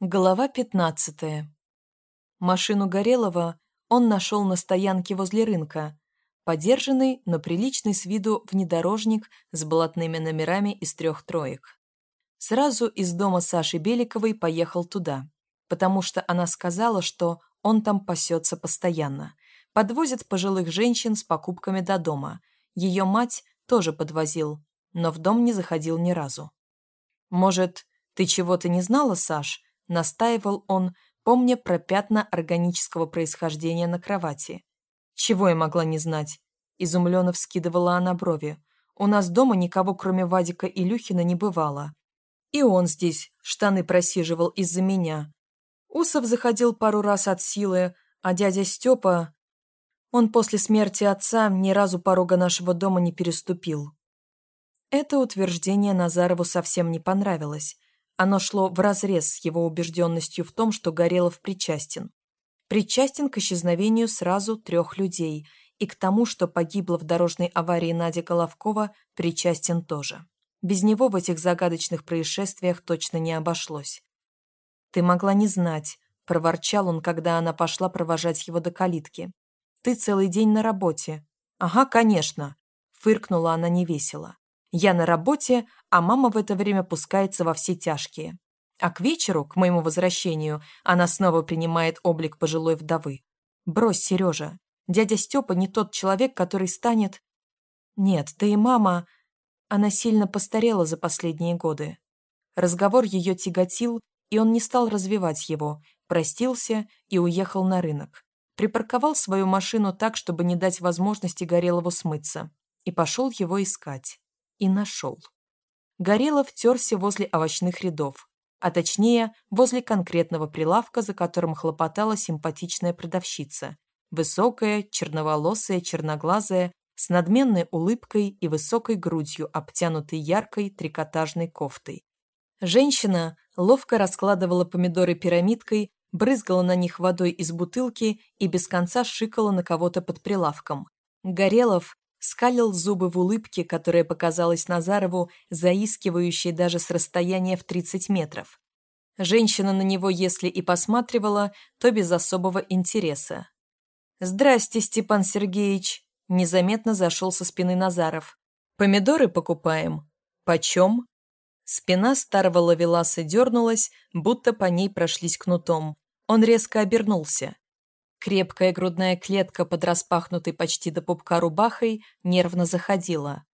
Глава 15. Машину Горелого он нашел на стоянке возле рынка, подержанный, но приличный с виду внедорожник с блатными номерами из трех троек. Сразу из дома Саши Беликовой поехал туда, потому что она сказала, что он там пасется постоянно. Подвозит пожилых женщин с покупками до дома. Ее мать тоже подвозил, но в дом не заходил ни разу. «Может, ты чего-то не знала, Саш?» Настаивал он, помня про пятна органического происхождения на кровати. «Чего я могла не знать?» Изумленно вскидывала она брови. «У нас дома никого, кроме Вадика и Люхина, не бывало. И он здесь штаны просиживал из-за меня. Усов заходил пару раз от силы, а дядя Степа... Он после смерти отца ни разу порога нашего дома не переступил». Это утверждение Назарову совсем не понравилось. Оно шло вразрез с его убежденностью в том, что Горелов причастен. Причастен к исчезновению сразу трех людей и к тому, что погибла в дорожной аварии Надя Головкова, причастен тоже. Без него в этих загадочных происшествиях точно не обошлось. «Ты могла не знать», – проворчал он, когда она пошла провожать его до калитки. «Ты целый день на работе». «Ага, конечно», – фыркнула она невесело. Я на работе, а мама в это время пускается во все тяжкие. А к вечеру, к моему возвращению, она снова принимает облик пожилой вдовы. Брось, Сережа. Дядя Степа не тот человек, который станет... Нет, да и мама... Она сильно постарела за последние годы. Разговор ее тяготил, и он не стал развивать его, простился и уехал на рынок. Припарковал свою машину так, чтобы не дать возможности Горелову смыться, и пошел его искать и нашел. Горелов терся возле овощных рядов, а точнее, возле конкретного прилавка, за которым хлопотала симпатичная продавщица. Высокая, черноволосая, черноглазая, с надменной улыбкой и высокой грудью, обтянутой яркой трикотажной кофтой. Женщина ловко раскладывала помидоры пирамидкой, брызгала на них водой из бутылки и без конца шикала на кого-то под прилавком. Горелов скалил зубы в улыбке, которая показалась Назарову заискивающей даже с расстояния в 30 метров. Женщина на него, если и посматривала, то без особого интереса. «Здрасте, Степан Сергеевич!» – незаметно зашел со спины Назаров. «Помидоры покупаем? Почем?» Спина старого лавеласа дернулась, будто по ней прошлись кнутом. Он резко обернулся. Крепкая грудная клетка под распахнутой почти до пупка рубахой нервно заходила.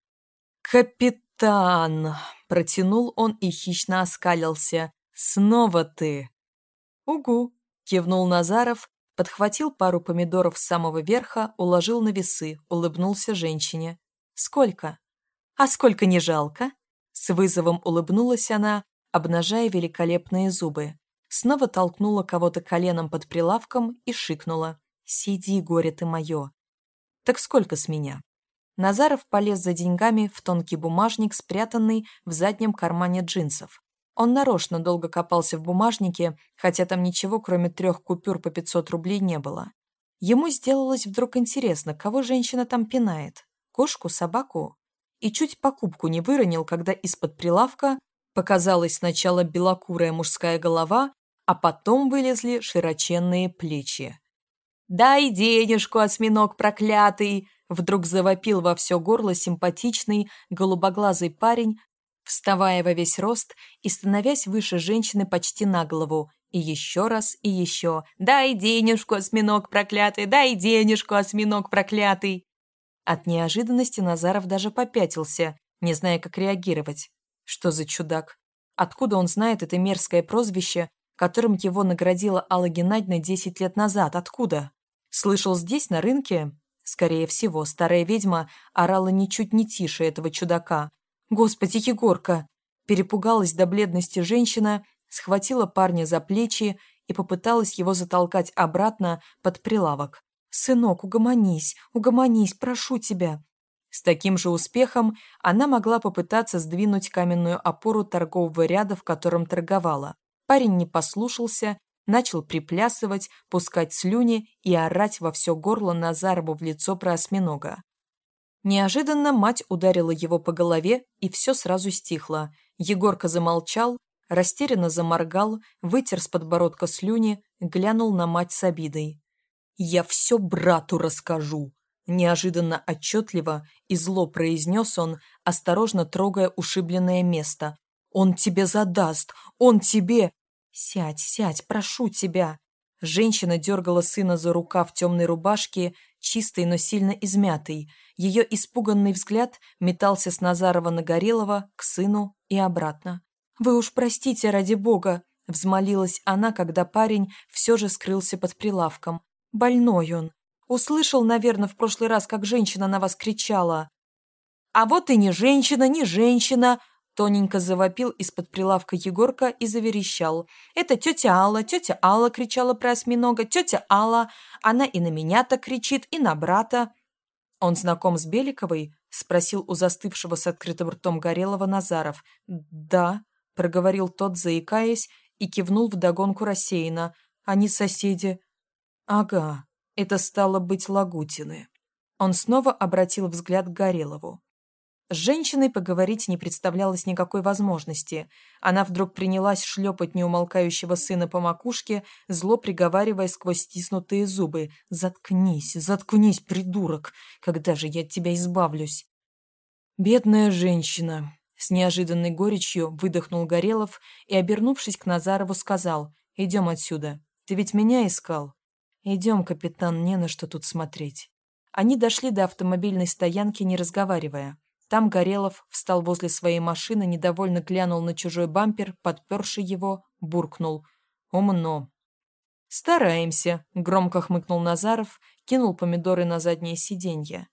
«Капитан!» — протянул он и хищно оскалился. «Снова ты!» «Угу!» — кивнул Назаров, подхватил пару помидоров с самого верха, уложил на весы, улыбнулся женщине. «Сколько?» «А сколько не жалко?» С вызовом улыбнулась она, обнажая великолепные зубы снова толкнула кого-то коленом под прилавком и шикнула. «Сиди, горе ты мое!» «Так сколько с меня?» Назаров полез за деньгами в тонкий бумажник, спрятанный в заднем кармане джинсов. Он нарочно долго копался в бумажнике, хотя там ничего, кроме трех купюр по 500 рублей, не было. Ему сделалось вдруг интересно, кого женщина там пинает? Кошку, собаку? И чуть покупку не выронил, когда из-под прилавка показалась сначала белокурая мужская голова, а потом вылезли широченные плечи. «Дай денежку, осьминог проклятый!» Вдруг завопил во все горло симпатичный, голубоглазый парень, вставая во весь рост и становясь выше женщины почти на голову. И еще раз, и еще. «Дай денежку, осьминог проклятый! Дай денежку, осьминог проклятый!» От неожиданности Назаров даже попятился, не зная, как реагировать. Что за чудак? Откуда он знает это мерзкое прозвище, которым его наградила Алла Геннадьевна 10 лет назад. Откуда? Слышал здесь, на рынке? Скорее всего, старая ведьма орала ничуть не тише этого чудака. «Господи, Егорка!» Перепугалась до бледности женщина, схватила парня за плечи и попыталась его затолкать обратно под прилавок. «Сынок, угомонись, угомонись, прошу тебя!» С таким же успехом она могла попытаться сдвинуть каменную опору торгового ряда, в котором торговала. Парень не послушался, начал приплясывать, пускать слюни и орать во все горло Назарову в лицо про осьминога. Неожиданно мать ударила его по голове, и все сразу стихло. Егорка замолчал, растерянно заморгал, вытер с подбородка слюни, глянул на мать с обидой. «Я все брату расскажу!» Неожиданно отчетливо и зло произнес он, осторожно трогая ушибленное место. «Он тебе задаст! Он тебе...» «Сядь, сядь, прошу тебя!» Женщина дергала сына за рукав темной рубашки, чистой, но сильно измятой. Ее испуганный взгляд метался с Назарова на Горелого к сыну и обратно. «Вы уж простите, ради бога!» — взмолилась она, когда парень все же скрылся под прилавком. «Больной он. Услышал, наверное, в прошлый раз, как женщина на вас кричала». «А вот и не женщина, не женщина!» Тоненько завопил из-под прилавка Егорка и заверещал. «Это тетя Алла, тетя Алла!» кричала про осьминога. «Тетя Алла! Она и на меня так кричит, и на брата!» «Он знаком с Беликовой?» — спросил у застывшего с открытым ртом Горелого Назаров. «Да», — проговорил тот, заикаясь, и кивнул вдогонку рассеянно. «Они соседи». «Ага, это стало быть Лагутины». Он снова обратил взгляд к Горелову. С женщиной поговорить не представлялось никакой возможности. Она вдруг принялась шлепать неумолкающего сына по макушке, зло приговаривая сквозь стиснутые зубы. «Заткнись, заткнись, придурок! Когда же я от тебя избавлюсь?» «Бедная женщина!» С неожиданной горечью выдохнул Горелов и, обернувшись к Назарову, сказал «Идем отсюда. Ты ведь меня искал?» «Идем, капитан, не на что тут смотреть». Они дошли до автомобильной стоянки, не разговаривая. Там Горелов встал возле своей машины, недовольно глянул на чужой бампер, подперший его, буркнул. «Умно». «Стараемся», — громко хмыкнул Назаров, кинул помидоры на заднее сиденье.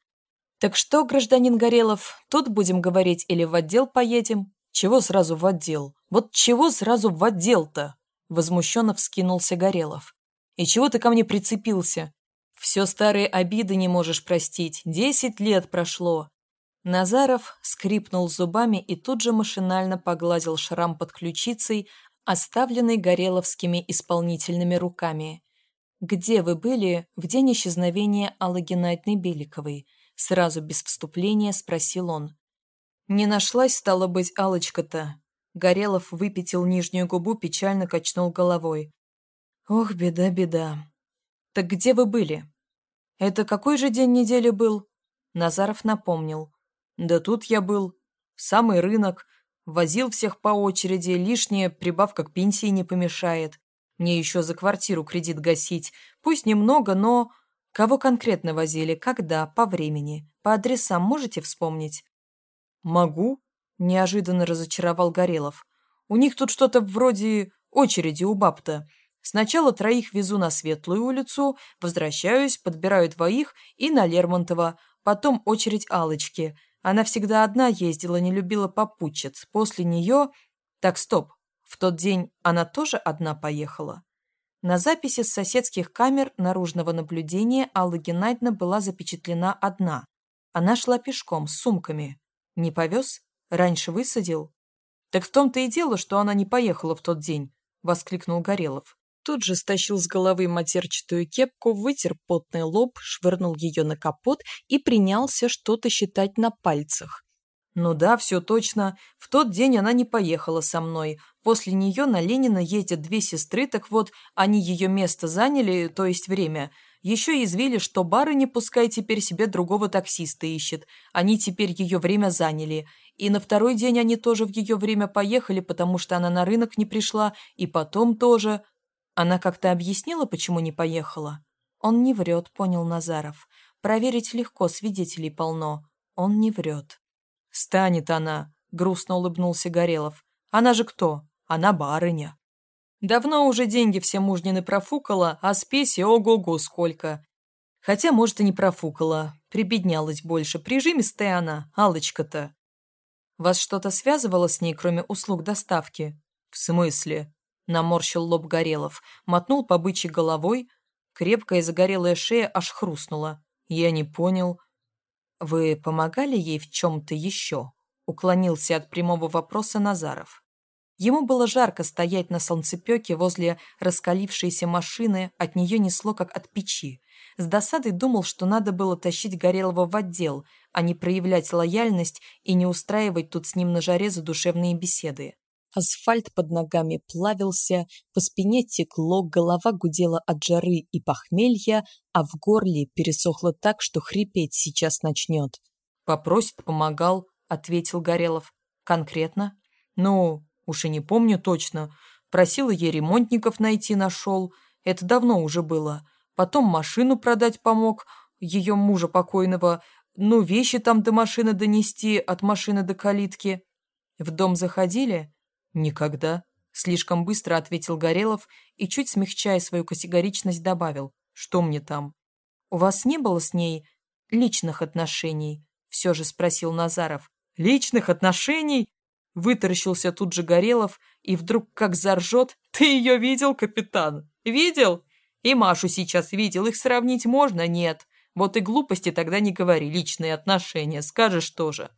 «Так что, гражданин Горелов, тут будем говорить или в отдел поедем?» «Чего сразу в отдел? Вот чего сразу в отдел-то?» Возмущенно вскинулся Горелов. «И чего ты ко мне прицепился? Все старые обиды не можешь простить. Десять лет прошло. Назаров скрипнул зубами и тут же машинально погладил шрам под ключицей, оставленный Гореловскими исполнительными руками. «Где вы были в день исчезновения Аллы Геннадьевны Беликовой?» Сразу без вступления спросил он. «Не нашлась, стало быть, Алочка-то?» Горелов выпятил нижнюю губу, печально качнул головой. «Ох, беда, беда. Так где вы были?» «Это какой же день недели был?» Назаров напомнил. Да тут я был. Самый рынок. Возил всех по очереди, лишняя прибавка к пенсии не помешает. Мне еще за квартиру кредит гасить. Пусть немного, но... Кого конкретно возили, когда, по времени, по адресам можете вспомнить? Могу, неожиданно разочаровал Горелов. У них тут что-то вроде очереди у баб-то. Сначала троих везу на Светлую улицу, возвращаюсь, подбираю двоих и на Лермонтова, потом очередь Алочки – она всегда одна ездила, не любила попутчиц. После нее... Так, стоп. В тот день она тоже одна поехала? На записи с соседских камер наружного наблюдения Алла Геннадьевна была запечатлена одна. Она шла пешком, с сумками. Не повез? Раньше высадил? Так в том-то и дело, что она не поехала в тот день, воскликнул Горелов. Тут же стащил с головы матерчатую кепку, вытер потный лоб, швырнул ее на капот и принялся что-то считать на пальцах. «Ну да, все точно. В тот день она не поехала со мной. После нее на Ленина ездят две сестры, так вот, они ее место заняли, то есть время. Еще извили, что барыня пускай теперь себе другого таксиста ищет. Они теперь ее время заняли. И на второй день они тоже в ее время поехали, потому что она на рынок не пришла, и потом тоже. Она как-то объяснила, почему не поехала? Он не врет, понял Назаров. Проверить легко, свидетелей полно. Он не врет. «Станет она», — грустно улыбнулся Горелов. «Она же кто? Она барыня». Давно уже деньги все мужнины профукала, а спеси ого-го сколько. Хотя, может, и не профукала. Прибеднялась больше. Прижимистая она, алочка Вас что-то связывало с ней, кроме услуг доставки? В смысле? Наморщил лоб Горелов, мотнул по бычьей головой. Крепкая загорелая шея аж хрустнула. Я не понял. «Вы помогали ей в чем-то еще?» Уклонился от прямого вопроса Назаров. Ему было жарко стоять на солнцепеке возле раскалившейся машины, от нее несло как от печи. С досадой думал, что надо было тащить Горелого в отдел, а не проявлять лояльность и не устраивать тут с ним на жаре задушевные беседы. Асфальт под ногами плавился, по спине текло, голова гудела от жары и похмелья, а в горле пересохло так, что хрипеть сейчас начнет. «Попросит, помогал», — ответил Горелов. «Конкретно?» «Ну, уж и не помню точно. Просила ей ремонтников найти, нашел. Это давно уже было. Потом машину продать помог, ее мужа покойного. Ну, вещи там до машины донести, от машины до калитки. В дом заходили?» «Никогда», — слишком быстро ответил Горелов и, чуть смягчая свою категоричность, добавил. «Что мне там?» «У вас не было с ней личных отношений?» — все же спросил Назаров. «Личных отношений?» Вытаращился тут же Горелов и вдруг как заржет. «Ты ее видел, капитан? Видел? И Машу сейчас видел. Их сравнить можно? Нет. Вот и глупости тогда не говори. Личные отношения. Скажешь тоже».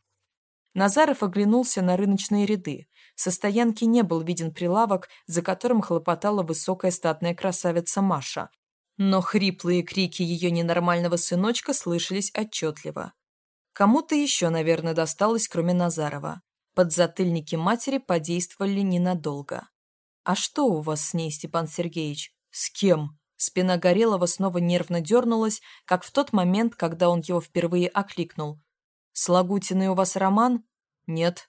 Назаров оглянулся на рыночные ряды. Со стоянки не был виден прилавок, за которым хлопотала высокая статная красавица Маша. Но хриплые крики ее ненормального сыночка слышались отчетливо. Кому-то еще, наверное, досталось, кроме Назарова. Подзатыльники матери подействовали ненадолго. «А что у вас с ней, Степан Сергеевич? С кем?» Спина Горелого снова нервно дернулась, как в тот момент, когда он его впервые окликнул. «С Лагутиной у вас роман?» «Нет».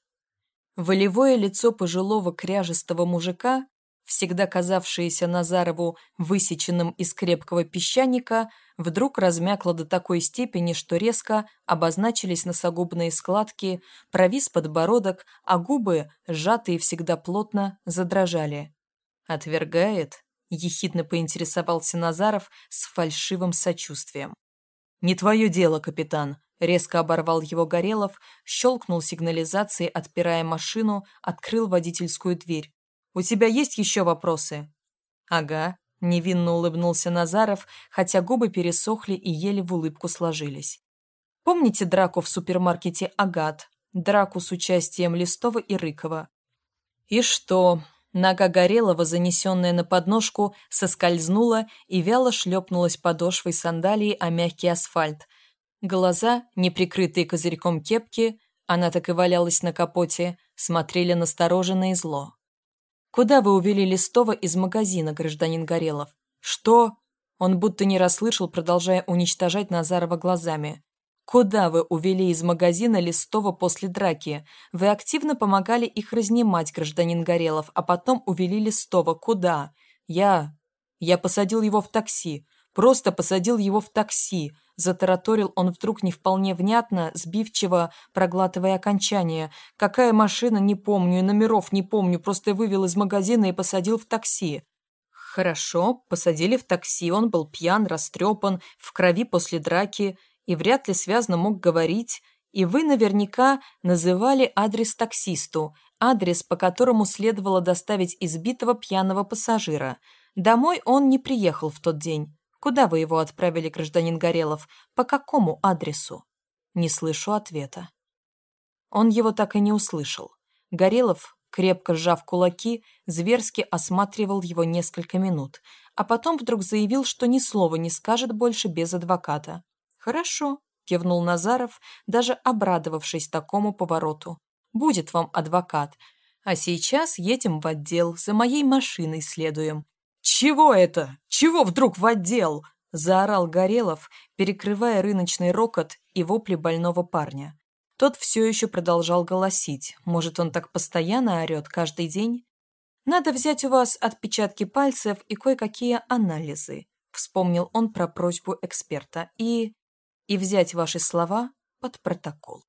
Волевое лицо пожилого кряжестого мужика, всегда казавшееся Назарову высеченным из крепкого песчаника, вдруг размякло до такой степени, что резко обозначились носогубные складки, провис подбородок, а губы, сжатые всегда плотно, задрожали. «Отвергает?» — ехидно поинтересовался Назаров с фальшивым сочувствием. «Не твое дело, капитан», — резко оборвал его Горелов, щелкнул сигнализацией, отпирая машину, открыл водительскую дверь. «У тебя есть еще вопросы?» «Ага», — невинно улыбнулся Назаров, хотя губы пересохли и еле в улыбку сложились. «Помните драку в супермаркете «Агат»? Драку с участием Листова и Рыкова?» «И что?» Нога Горелого, занесенная на подножку, соскользнула и вяло шлепнулась подошвой сандалии о мягкий асфальт. Глаза, не прикрытые козырьком кепки, она так и валялась на капоте, смотрели настороженно и зло. «Куда вы увели Листова из магазина, гражданин Горелов?» «Что?» Он будто не расслышал, продолжая уничтожать Назарова глазами. Куда вы увели из магазина Листова после драки? Вы активно помогали их разнимать, гражданин Горелов, а потом увели Листова. Куда? Я... Я посадил его в такси. Просто посадил его в такси. Затараторил он вдруг не вполне внятно, сбивчиво, проглатывая окончание. Какая машина, не помню, и номеров не помню, просто вывел из магазина и посадил в такси. Хорошо, посадили в такси, он был пьян, растрепан, в крови после драки и вряд ли связно мог говорить, и вы наверняка называли адрес таксисту, адрес, по которому следовало доставить избитого пьяного пассажира. Домой он не приехал в тот день. Куда вы его отправили, гражданин Горелов? По какому адресу? Не слышу ответа. Он его так и не услышал. Горелов, крепко сжав кулаки, зверски осматривал его несколько минут, а потом вдруг заявил, что ни слова не скажет больше без адвоката. «Хорошо», — кивнул Назаров, даже обрадовавшись такому повороту. «Будет вам адвокат. А сейчас едем в отдел, за моей машиной следуем». «Чего это? Чего вдруг в отдел?» — заорал Горелов, перекрывая рыночный рокот и вопли больного парня. Тот все еще продолжал голосить. Может, он так постоянно орет каждый день? «Надо взять у вас отпечатки пальцев и кое-какие анализы», — вспомнил он про просьбу эксперта. «И...» и взять ваши слова под протокол.